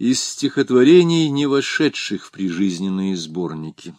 Из стихотворений, не вошедших в прижизненные сборники.